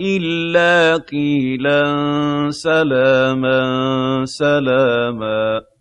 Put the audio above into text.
إِلَّا قِيلًا سَلَامًا سَلَامًا